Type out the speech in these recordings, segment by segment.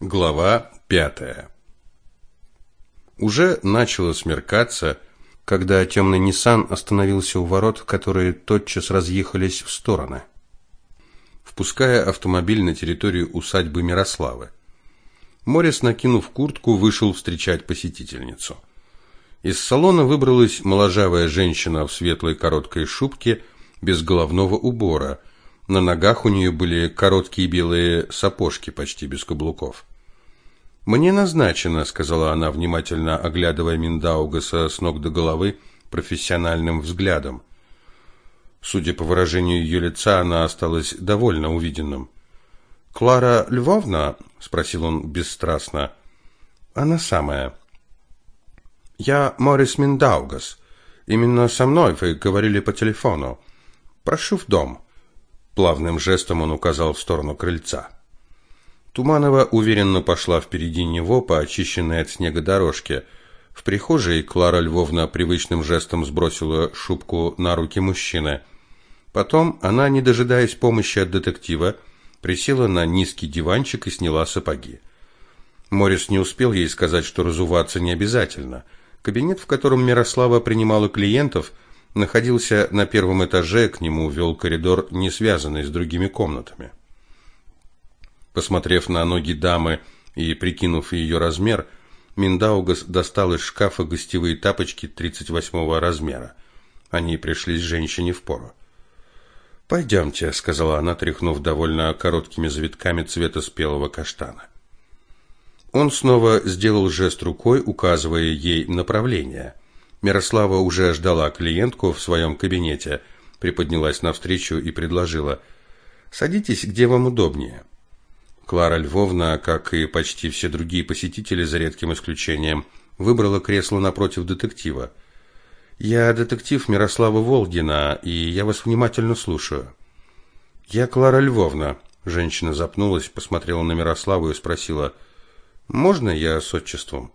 Глава пятая. Уже начало смеркаться, когда темный Ниссан остановился у ворот, которые тотчас разъехались в стороны, впуская автомобиль на территорию усадьбы Мирославы. Морис, накинув куртку, вышел встречать посетительницу. Из салона выбралась моложавая женщина в светлой короткой шубке без головного убора. На ногах у нее были короткие белые сапожки, почти без каблуков. «Мне назначено», — сказала она, внимательно оглядывая Миндаугаса с ног до головы профессиональным взглядом. Судя по выражению ее лица, она осталась довольно увиденным. «Клара Львовна?» — спросил он бесстрастно. «Она самая». «Я Морис Миндаугас. Именно со мной вы говорили по телефону. Прошу в дом». Плавным жестом он указал в сторону крыльца. Туманова уверенно пошла впереди него по очищенной от снега дорожке. В прихожей Клара Львовна привычным жестом сбросила шубку на руки мужчины. Потом она, не дожидаясь помощи от детектива, присела на низкий диванчик и сняла сапоги. Морис не успел ей сказать, что разуваться не обязательно – Кабинет, в котором Мирослава принимала клиентов, находился на первом этаже, к нему вел коридор, не связанный с другими комнатами. Посмотрев на ноги дамы и прикинув ее размер, Миндаугас достал из шкафа гостевые тапочки 38 размера. Они пришлись женщине в пору. «Пойдемте», — сказала она, тряхнув довольно короткими завитками цвета спелого каштана. Он снова сделал жест рукой, указывая ей направление. Мирослава уже ждала клиентку в своем кабинете, приподнялась навстречу и предложила: "Садитесь, где вам удобнее". Клара Львовна, как и почти все другие посетители за редким исключением, выбрала кресло напротив детектива. "Я детектив Мирослава Волгина, и я вас внимательно слушаю". "Я Клара Львовна", женщина запнулась, посмотрела на Мирославу и спросила: можно я с отчеством?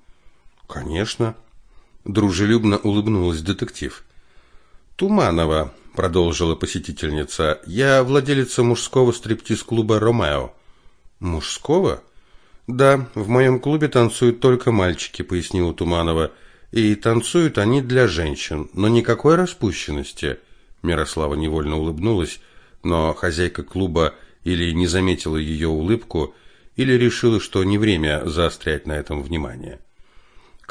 Конечно. Дружелюбно улыбнулась детектив. Туманова, продолжила посетительница. Я владелица мужского стриптиз-клуба Ромео. Мужского? Да, в моем клубе танцуют только мальчики, пояснила Туманова. И танцуют они для женщин, но никакой распущенности. Мирослава невольно улыбнулась, но хозяйка клуба или не заметила ее улыбку, или решила, что не время заострять на этом внимание.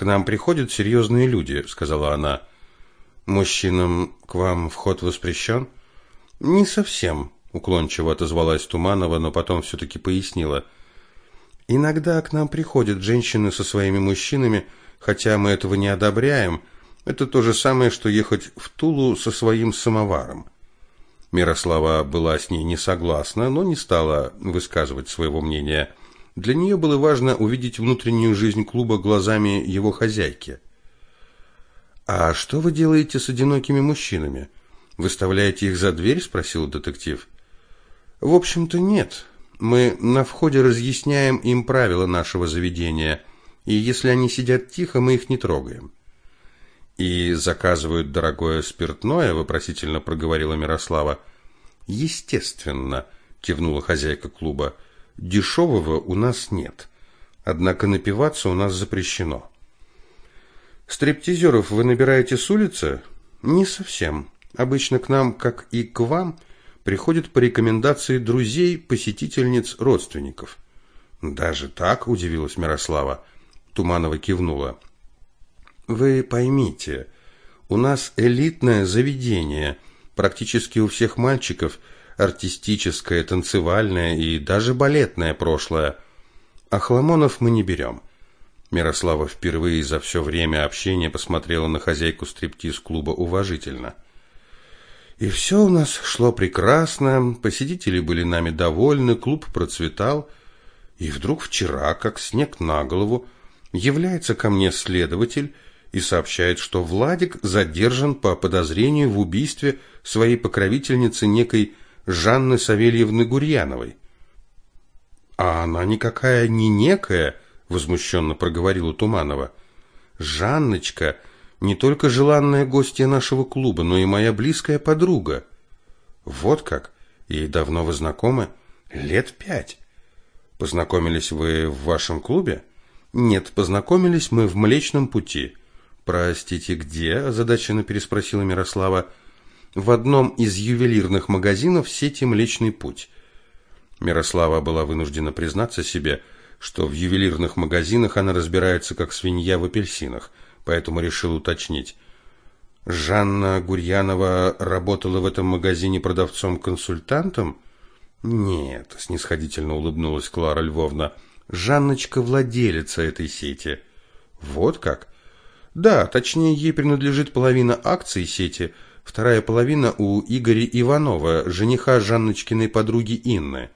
К нам приходят серьезные люди, сказала она. Мужчинам к вам вход воспрещен?» Не совсем, уклончиво отозвалась Туманова, но потом все таки пояснила. Иногда к нам приходят женщины со своими мужчинами, хотя мы этого не одобряем. Это то же самое, что ехать в Тулу со своим самоваром. Мирослава была с ней не согласна, но не стала высказывать своего мнения. Для нее было важно увидеть внутреннюю жизнь клуба глазами его хозяйки. «А что вы делаете с одинокими мужчинами? Выставляете их за дверь?» – спросил детектив. «В общем-то, нет. Мы на входе разъясняем им правила нашего заведения, и если они сидят тихо, мы их не трогаем». «И заказывают дорогое спиртное?» – вопросительно проговорила Мирослава. «Естественно», – кивнула хозяйка клуба. «Дешевого у нас нет. Однако напиваться у нас запрещено». «Стриптизеров вы набираете с улицы?» «Не совсем. Обычно к нам, как и к вам, приходят по рекомендации друзей, посетительниц, родственников». «Даже так?» – удивилась Мирослава. Туманова кивнула. Вы поймите, у нас элитное заведение, практически у всех мальчиков артистическое, танцевальное и даже балетное прошлое. А хламонов мы не берем. Мирослава впервые за все время общения посмотрела на хозяйку стриптиз-клуба уважительно. И все у нас шло прекрасно, посетители были нами довольны, клуб процветал. И вдруг вчера, как снег на голову, является ко мне следователь и сообщает, что Владик задержан по подозрению в убийстве своей покровительницы некой Жанны Савельевны Гурьяновой. А она никакая не некая, возмущенно проговорила Туманова. Жанночка не только желанная гостья нашего клуба, но и моя близкая подруга. Вот как? И давно вы знакомы? Лет пять. Познакомились вы в вашем клубе? Нет, познакомились мы в Млечном пути. Простите, где? озадаченно переспросила Мирослава. В одном из ювелирных магазинов сети Млечный путь. Мирослава была вынуждена признаться себе, что в ювелирных магазинах она разбирается как свинья в апельсинах, поэтому решила уточнить. Жанна Гурьянова работала в этом магазине продавцом-консультантом? Нет, снисходительно улыбнулась Клара Львовна. Жанночка владелица этой сети. Вот как? Да, точнее, ей принадлежит половина акций сети, вторая половина у Игоря Иванова, жениха Жанночкиной подруги Инны.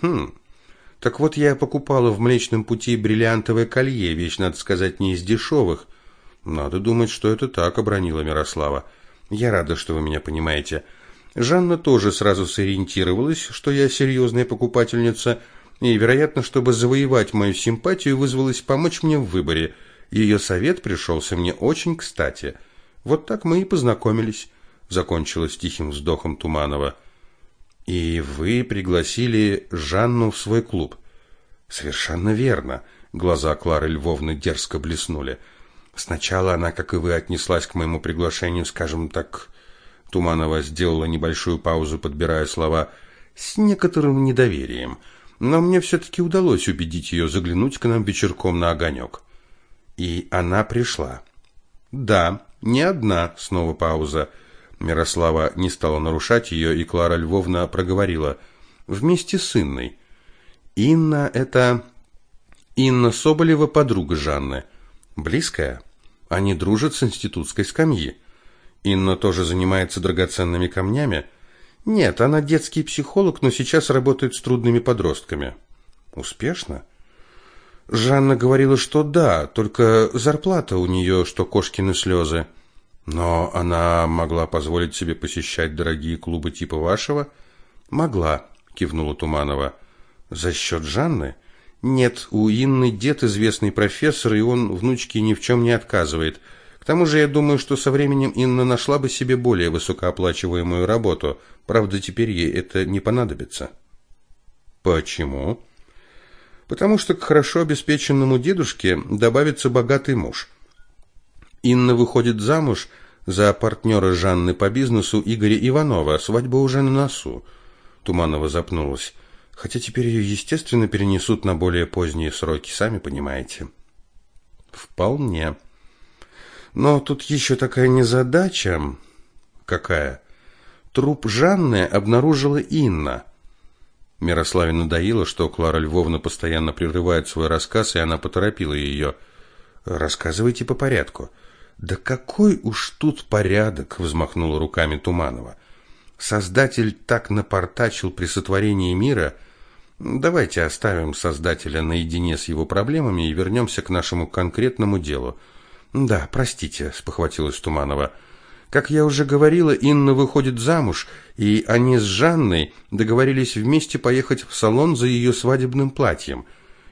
Хм. Так вот я покупала в Млечном пути бриллиантовое колье, вещь, надо сказать, не из дешевых. Надо думать, что это так, обронила Мирослава. Я рада, что вы меня понимаете. Жанна тоже сразу сориентировалась, что я серьезная покупательница, и, вероятно, чтобы завоевать мою симпатию, вызвалась помочь мне в выборе. Ее совет пришелся мне очень кстати. Вот так мы и познакомились, закончилась тихим вздохом Туманова. И вы пригласили Жанну в свой клуб. Совершенно верно. Глаза Клары Львовны дерзко блеснули. Сначала она, как и вы, отнеслась к моему приглашению, скажем так, Туманова сделала небольшую паузу, подбирая слова, с некоторым недоверием. Но мне все-таки удалось убедить ее заглянуть к нам вечерком на огонек. И она пришла. Да, не одна, снова пауза. Мирослава не стала нарушать ее, и Клара Львовна проговорила. Вместе с Инной. Инна — это... Инна Соболева, подруга Жанны. Близкая. Они дружат с институтской скамьи. Инна тоже занимается драгоценными камнями? Нет, она детский психолог, но сейчас работает с трудными подростками. Успешно? Жанна говорила, что да, только зарплата у нее, что кошкины слезы. Но она могла позволить себе посещать дорогие клубы типа вашего? Могла, кивнула Туманова. За счет Жанны? Нет, у Инны дед известный профессор, и он внучке ни в чем не отказывает. К тому же я думаю, что со временем Инна нашла бы себе более высокооплачиваемую работу. Правда, теперь ей это не понадобится. Почему? Потому что к хорошо обеспеченному дедушке добавится богатый муж. Инна выходит замуж за партнера Жанны по бизнесу Игоря Иванова. Свадьба уже на носу. Туманова запнулась. Хотя теперь ее, естественно, перенесут на более поздние сроки, сами понимаете. Вполне. Но тут еще такая незадача. Какая? Труп Жанны обнаружила Инна. Мирославе надоело, что Клара Львовна постоянно прерывает свой рассказ, и она поторопила ее. «Рассказывайте по порядку». «Да какой уж тут порядок!» — взмахнула руками Туманова. «Создатель так напортачил при сотворении мира. Давайте оставим Создателя наедине с его проблемами и вернемся к нашему конкретному делу. Да, простите, спохватилась Туманова. Как я уже говорила, Инна выходит замуж, и они с Жанной договорились вместе поехать в салон за ее свадебным платьем.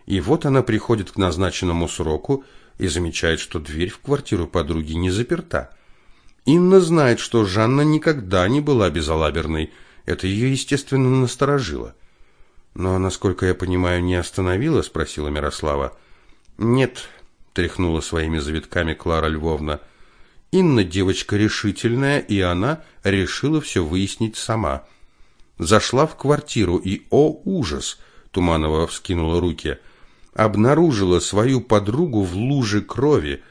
И вот она приходит к назначенному сроку и замечает, что дверь в квартиру подруги не заперта. Инна знает, что Жанна никогда не была безалаберной. Это ее, естественно, насторожило. Но, насколько я понимаю, не остановила, спросила Мирослава. Нет, тряхнула своими завитками Клара Львовна. Инна девочка решительная, и она решила все выяснить сама. Зашла в квартиру и, о ужас, Туманова вскинула руки, обнаружила свою подругу в луже крови.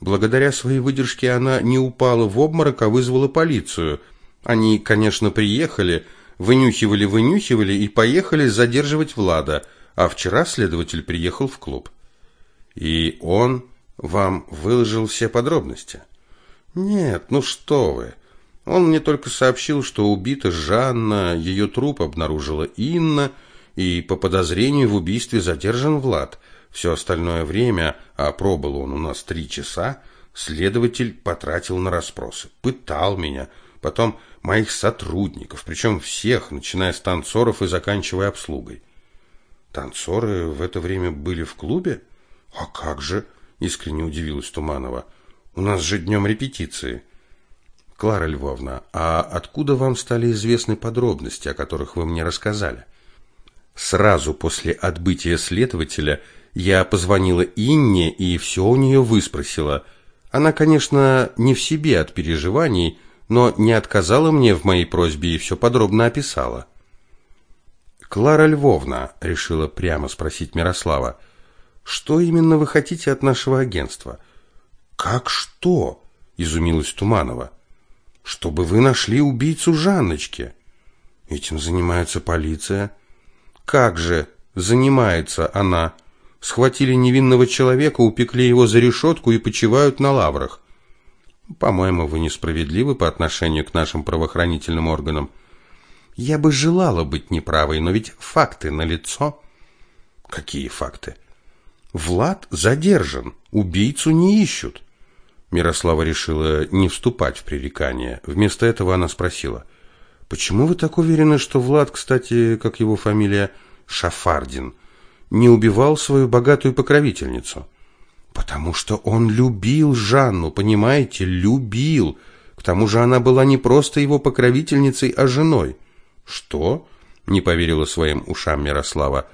Благодаря своей выдержке она не упала в обморок, а вызвала полицию. Они, конечно, приехали, вынюхивали-вынюхивали и поехали задерживать Влада, а вчера следователь приехал в клуб. И он вам выложил все подробности? Нет, ну что вы. Он мне только сообщил, что убита Жанна, ее труп обнаружила Инна, и по подозрению в убийстве задержан Влад. Все остальное время, а пробыл он у нас три часа, следователь потратил на расспросы, пытал меня, потом моих сотрудников, причем всех, начиная с танцоров и заканчивая обслугой. Танцоры в это время были в клубе? А как же? Искренне удивилась Туманова. У нас же днем репетиции. Клара Львовна, а откуда вам стали известны подробности, о которых вы мне рассказали? Сразу после отбытия следователя я позвонила Инне и все у нее выспросила. Она, конечно, не в себе от переживаний, но не отказала мне в моей просьбе и все подробно описала. «Клара Львовна», — решила прямо спросить Мирослава, — «что именно вы хотите от нашего агентства?» «Как что?» — изумилась Туманова. «Чтобы вы нашли убийцу Жанночки». «Этим занимается полиция». «Как же занимается она?» Схватили невинного человека, упекли его за решетку и почивают на лаврах. По-моему, вы несправедливы по отношению к нашим правоохранительным органам. Я бы желала быть неправой, но ведь факты налицо. Какие факты? Влад задержан, убийцу не ищут. Мирослава решила не вступать в пререкание. Вместо этого она спросила: "Почему вы так уверены, что Влад, кстати, как его фамилия, Шафардин, не убивал свою богатую покровительницу?" Потому что он любил Жанну, понимаете, любил. К тому же она была не просто его покровительницей, а женой. Что? Не поверила своим ушам Мирослава.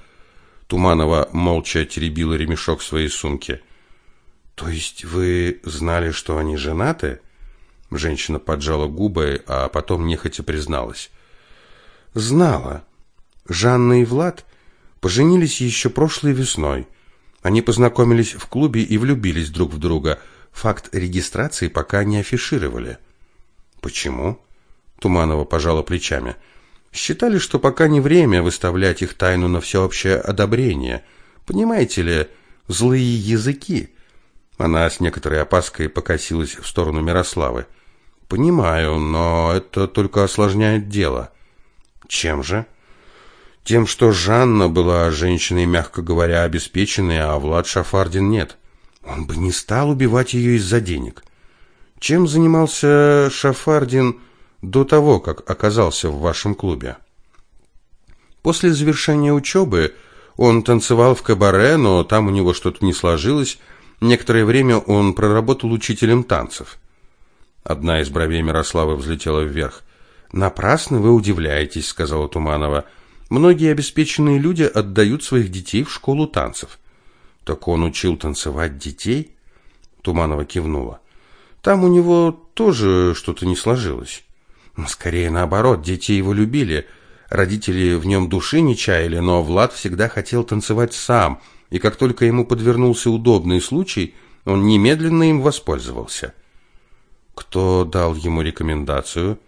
Туманова молча теребила ремешок своей сумки. То есть вы знали, что они женаты? Женщина поджала губы, а потом нехотя призналась. Знала. Жанна и Влад поженились еще прошлой весной. Они познакомились в клубе и влюбились друг в друга. Факт регистрации пока не афишировали. Почему? Туманова пожала плечами. Считали, что пока не время выставлять их тайну на всеобщее одобрение. Понимаете ли, злые языки. Она с некоторой опаской покосилась в сторону Мирославы. Понимаю, но это только осложняет дело. Чем же? Тем, что Жанна была женщиной, мягко говоря, обеспеченной, а Влад Шафардин нет. Он бы не стал убивать ее из-за денег. Чем занимался Шафардин до того, как оказался в вашем клубе? После завершения учебы он танцевал в кабаре, но там у него что-то не сложилось. Некоторое время он проработал учителем танцев. Одна из бровей Мирославы взлетела вверх. «Напрасно вы удивляетесь», — сказала Туманова. Многие обеспеченные люди отдают своих детей в школу танцев. Так он учил танцевать детей? Туманова кивнула. Там у него тоже что-то не сложилось. Ну, скорее наоборот, дети его любили. Родители в нем души не чаяли, но Влад всегда хотел танцевать сам, и как только ему подвернулся удобный случай, он немедленно им воспользовался. Кто дал ему рекомендацию?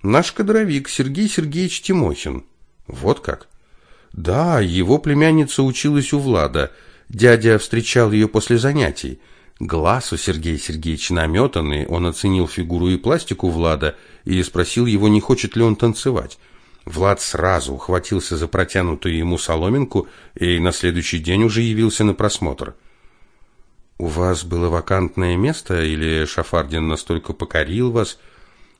Наш кадровик Сергей Сергеевич Тимохин. Вот как? Да, его племянница училась у Влада. Дядя встречал ее после занятий. Глаз у Сергея Сергеевича наметанный, он оценил фигуру и пластику Влада и спросил его, не хочет ли он танцевать. Влад сразу ухватился за протянутую ему соломинку и на следующий день уже явился на просмотр. «У вас было вакантное место или Шафардин настолько покорил вас?»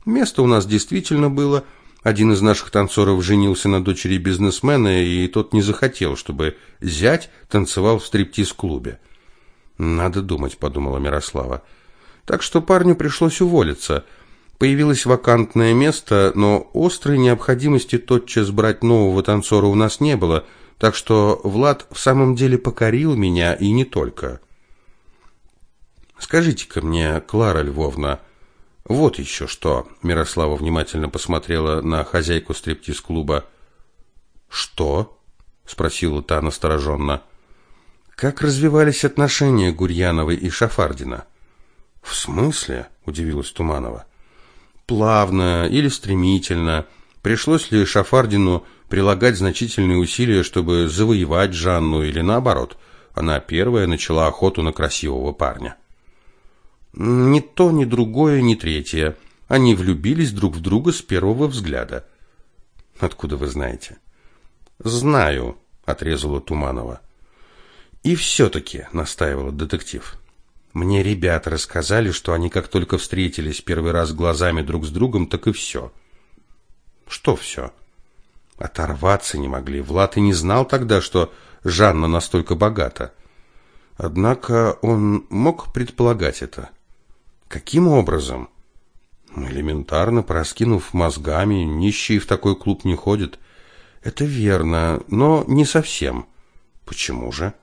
«Место у нас действительно было», один из наших танцоров женился на дочери бизнесмена, и тот не захотел, чтобы зять танцевал в стриптиз-клубе. Надо думать, подумала Мирослава. Так что парню пришлось уволиться. Появилось вакантное место, но острой необходимости тотчас брать нового танцора у нас не было, так что Влад в самом деле покорил меня и не только. Скажите-ка мне, Клара Львовна, вот еще что. Мирослава внимательно посмотрела на хозяйку стриптиз-клуба. Что? спросила та настороженно. Как развивались отношения Гурьяновой и Шафардина? В смысле? удивилась Туманова. Плавно или стремительно? Пришлось ли Шафардину прилагать значительные усилия, чтобы завоевать Жанну или наоборот? Она первая начала охоту на красивого парня. Ни то, ни другое, ни третье. Они влюбились друг в друга с первого взгляда. Откуда вы знаете? Знаю, отрезала Туманова. И все-таки, настаивала детектив. Мне ребята рассказали, что они как только встретились первый раз глазами друг с другом, так и все. Что все? Оторваться не могли. Влад и не знал тогда, что Жанна настолько богата. Однако он мог предполагать это. Каким образом? Элементарно, проскинув мозгами, нищие в такой клуб не ходят. Это верно, но не совсем. Почему же?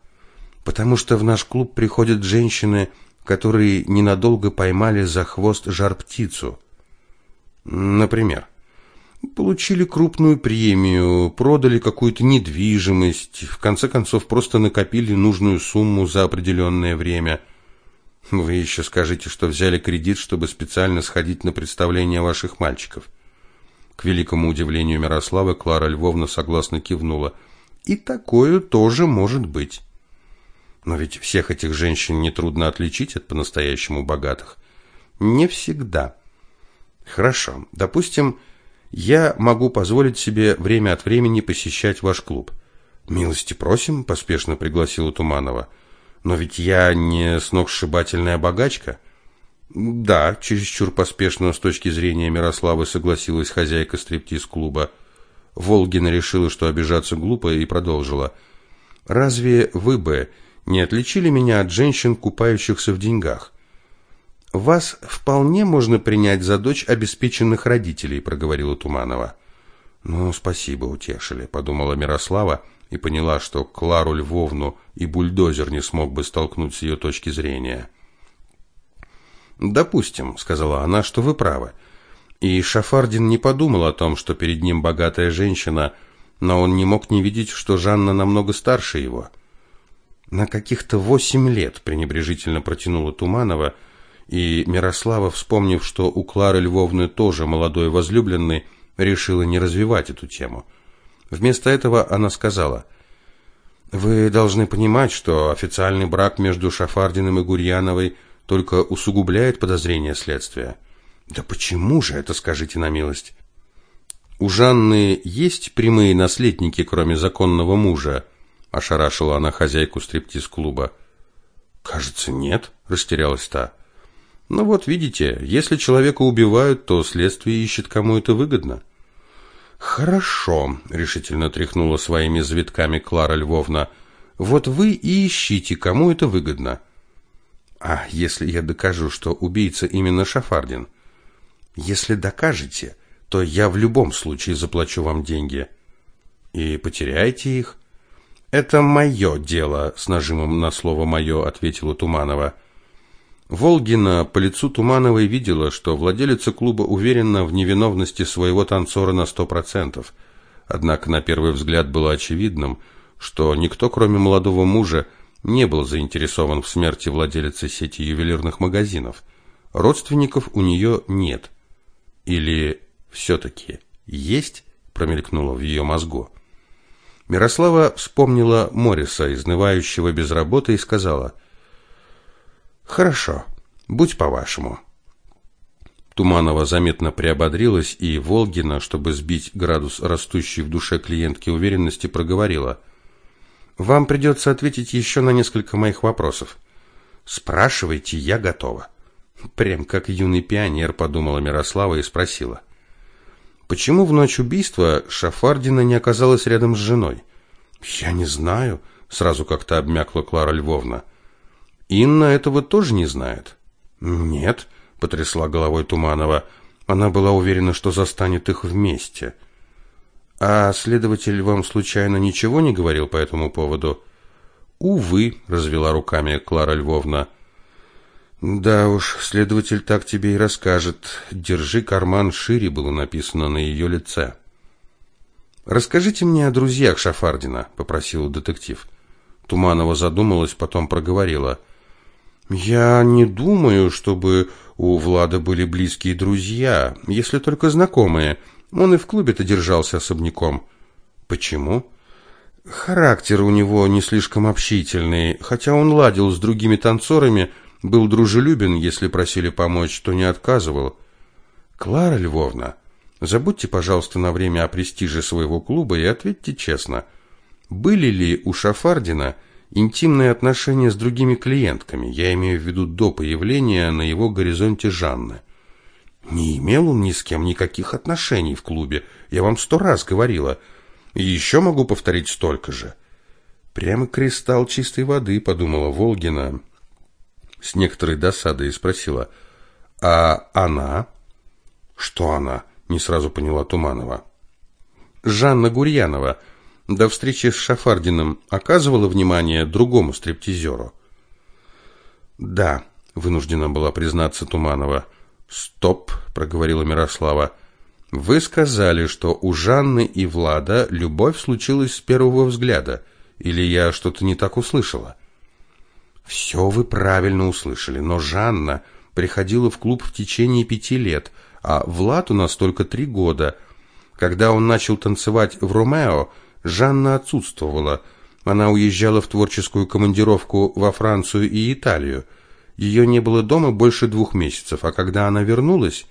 Потому что в наш клуб приходят женщины, которые ненадолго поймали за хвост жар-птицу. Например, получили крупную премию, продали какую-то недвижимость, в конце концов просто накопили нужную сумму за определенное время. Вы еще скажете, что взяли кредит, чтобы специально сходить на представление ваших мальчиков. К великому удивлению Мирославы Клара Львовна согласно кивнула. И такое тоже может быть. Но ведь всех этих женщин нетрудно отличить от по-настоящему богатых. Не всегда. Хорошо, допустим, я могу позволить себе время от времени посещать ваш клуб. Милости просим, поспешно пригласила Туманова. Но ведь я не сногсшибательная богачка. Да, чересчур поспешно с точки зрения Мирославы согласилась хозяйка стриптиз-клуба. Волгина решила, что обижаться глупо, и продолжила. «Разве вы бы не отличили меня от женщин, купающихся в деньгах?» «Вас вполне можно принять за дочь обеспеченных родителей», — проговорила Туманова. «Ну, спасибо, утешили», — подумала Мирослава и поняла, что Клару Львовну и бульдозер не смог бы столкнуть с ее точки зрения. «Допустим», — сказала она, — «что вы правы». И Шафардин не подумал о том, что перед ним богатая женщина, но он не мог не видеть, что Жанна намного старше его. «На каких-то восемь лет», — пренебрежительно протянула Туманова, и Мирослава, вспомнив, что у Клары Львовны тоже молодой возлюбленный, решила не развивать эту тему. Вместо этого она сказала, «Вы должны понимать, что официальный брак между Шафардиным и Гурьяновой — только усугубляет подозрения следствия. Да почему же это, скажите на милость? У Жанны есть прямые наследники, кроме законного мужа? Ошарашила она хозяйку стриптиз-клуба. Кажется, нет, растерялась та. Ну вот, видите, если человека убивают, то следствие ищет, кому это выгодно. Хорошо, решительно тряхнула своими завитками Клара Львовна. Вот вы и ищите, кому это выгодно. А если я докажу, что убийца именно Шафардин? Если докажете, то я в любом случае заплачу вам деньги. И потеряете их? Это мое дело, с нажимом на слово мое ответила Туманова. Волгина по лицу Тумановой видела, что владелица клуба уверена в невиновности своего танцора на сто процентов. Однако на первый взгляд было очевидным, что никто, кроме молодого мужа, не был заинтересован в смерти владелицы сети ювелирных магазинов. Родственников у нее нет. Или все-таки есть, промелькнуло в ее мозгу. Мирослава вспомнила Мориса, изнывающего без работы, и сказала, «Хорошо, будь по-вашему». Туманова заметно приободрилась, и Волгина, чтобы сбить градус растущей в душе клиентки уверенности, проговорила – вам придется ответить еще на несколько моих вопросов. Спрашивайте, я готова. Прям как юный пионер, подумала Мирослава и спросила. Почему в ночь убийства Шафардина не оказалась рядом с женой? Я не знаю, сразу как-то обмякла Клара Львовна. Инна этого тоже не знает. Нет, потрясла головой Туманова. Она была уверена, что застанет их вместе. А следователь вам случайно ничего не говорил по этому поводу? Увы, развела руками Клара Львовна. Да уж, следователь так тебе и расскажет. Держи карман шире было написано на ее лице. Расскажите мне о друзьях Шафардина, попросил детектив. Туманова задумалась, потом проговорила: Я не думаю, чтобы у Влада были близкие друзья, если только знакомые. Он и в клубе-то держался особняком. Почему? Характер у него не слишком общительный, хотя он ладил с другими танцорами, был дружелюбен, если просили помочь, то не отказывал. Клара Львовна, забудьте, пожалуйста, на время о престиже своего клуба и ответьте честно. Были ли у Шафардина интимные отношения с другими клиентками? Я имею в виду до появления на его горизонте Жанны. Не имел он ни с кем никаких отношений в клубе. Я вам сто раз говорила. И еще могу повторить столько же. Прямо кристалл чистой воды, подумала Волгина с некоторой досадой и спросила: "А она? Что она?" не сразу поняла Туманова. Жанна Гурьянова до встречи с Шафардиным оказывала внимание другому стриптизеру? Да, вынуждена была признаться Туманова. Стоп, проговорила Мирослава. Вы сказали, что у Жанны и Влада любовь случилась с первого взгляда. Или я что-то не так услышала? Все вы правильно услышали, но Жанна приходила в клуб в течение пяти лет, а Влад у нас только три года. Когда он начал танцевать в Ромео, Жанна отсутствовала. Она уезжала в творческую командировку во Францию и Италию. Ее не было дома больше двух месяцев, а когда она вернулась,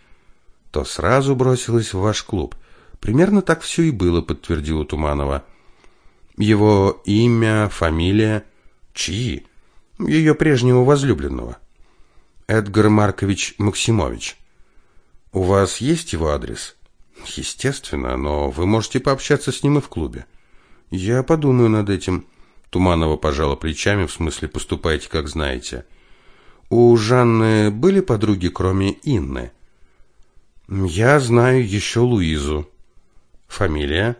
то сразу бросилась в ваш клуб. Примерно так все и было, подтвердила Туманова. Его имя, фамилия, чьи? Ее прежнего возлюбленного. Эдгар Маркович Максимович. У вас есть его адрес? Естественно, но вы можете пообщаться с ним и в клубе. Я подумаю над этим. Туманова пожала плечами, в смысле, поступайте как знаете. У Жанны были подруги, кроме Инны? Я знаю еще Луизу. Фамилия?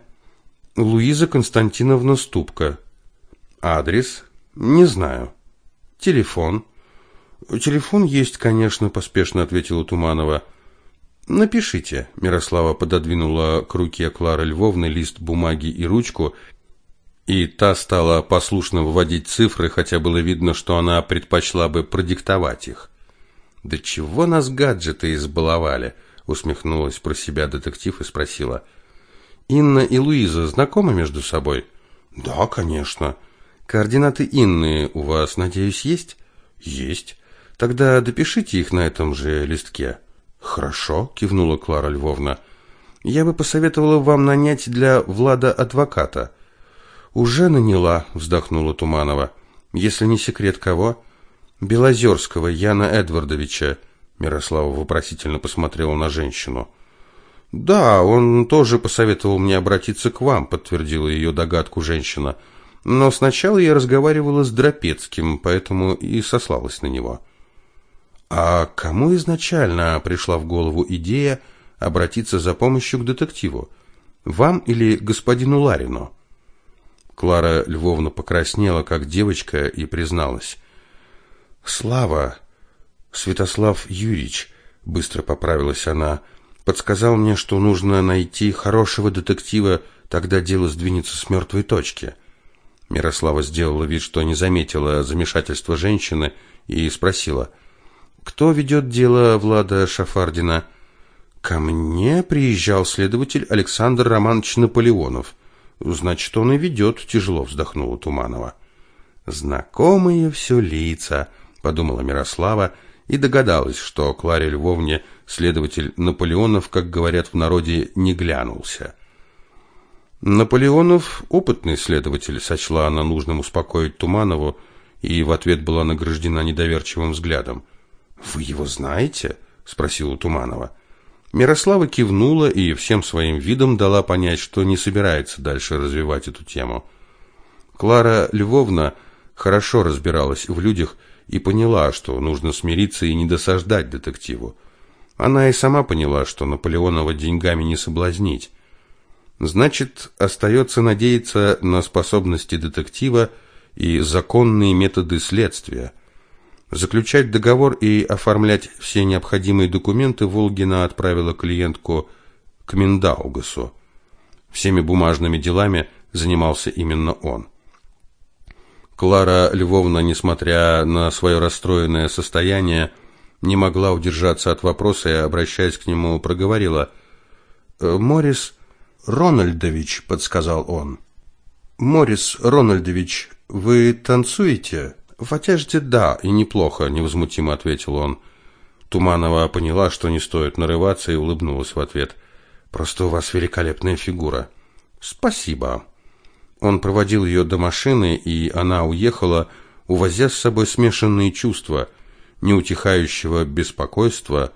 Луиза Константиновна Ступка. Адрес? Не знаю. Телефон? Телефон есть, конечно, поспешно ответила Туманова. Напишите. Мирослава пододвинула к руке Клары Львовны лист бумаги и ручку и та стала послушно вводить цифры, хотя было видно, что она предпочла бы продиктовать их. «Да чего нас гаджеты избаловали?» — усмехнулась про себя детектив и спросила. «Инна и Луиза знакомы между собой?» «Да, конечно». «Координаты Инны у вас, надеюсь, есть?» «Есть. Тогда допишите их на этом же листке». «Хорошо», — кивнула Клара Львовна. «Я бы посоветовала вам нанять для Влада адвоката». Уже наняла, вздохнула Туманова. Если не секрет кого? Белозерского Яна Эдвардовича. Мирослава вопросительно посмотрела на женщину. Да, он тоже посоветовал мне обратиться к вам, подтвердила ее догадку женщина. Но сначала я разговаривала с Дропецким, поэтому и сослалась на него. А кому изначально пришла в голову идея обратиться за помощью к детективу? Вам или господину Ларину? Клара Львовна покраснела, как девочка, и призналась. «Слава, Святослав Юрьевич», — быстро поправилась она, — «подсказал мне, что нужно найти хорошего детектива, тогда дело сдвинется с мертвой точки». Мирослава сделала вид, что не заметила замешательства женщины, и спросила, «Кто ведет дело Влада Шафардина?» «Ко мне приезжал следователь Александр Романович Наполеонов». Значит, он и ведет, тяжело вздохнула Туманова. Знакомые все лица, подумала Мирослава и догадалась, что Кларе Львовне следователь Наполеонов, как говорят в народе, не глянулся. Наполеонов опытный следователь, сочла она нужным успокоить Туманову, и в ответ была награждена недоверчивым взглядом. Вы его знаете? спросила Туманова. Мирослава кивнула и всем своим видом дала понять, что не собирается дальше развивать эту тему. Клара Львовна хорошо разбиралась в людях и поняла, что нужно смириться и не досаждать детективу. Она и сама поняла, что Наполеонова деньгами не соблазнить. Значит, остается надеяться на способности детектива и законные методы следствия – Заключать договор и оформлять все необходимые документы Волгина отправила клиентку к Миндаугасу. Всеми бумажными делами занимался именно он. Клара Львовна, несмотря на свое расстроенное состояние, не могла удержаться от вопроса и, обращаясь к нему, проговорила. «Э, «Морис Рональдович», — подсказал он. «Морис Рональдович, вы танцуете?» «В одежде да, и неплохо», — невозмутимо ответил он. Туманова поняла, что не стоит нарываться, и улыбнулась в ответ. «Просто у вас великолепная фигура». «Спасибо». Он проводил ее до машины, и она уехала, увозя с собой смешанные чувства, неутихающего беспокойства,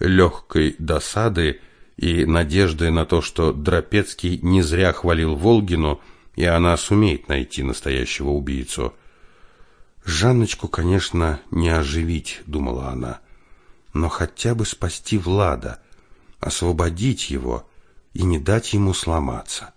легкой досады и надежды на то, что Дропецкий не зря хвалил Волгину, и она сумеет найти настоящего убийцу. Жанночку, конечно, не оживить, думала она, но хотя бы спасти Влада, освободить его и не дать ему сломаться.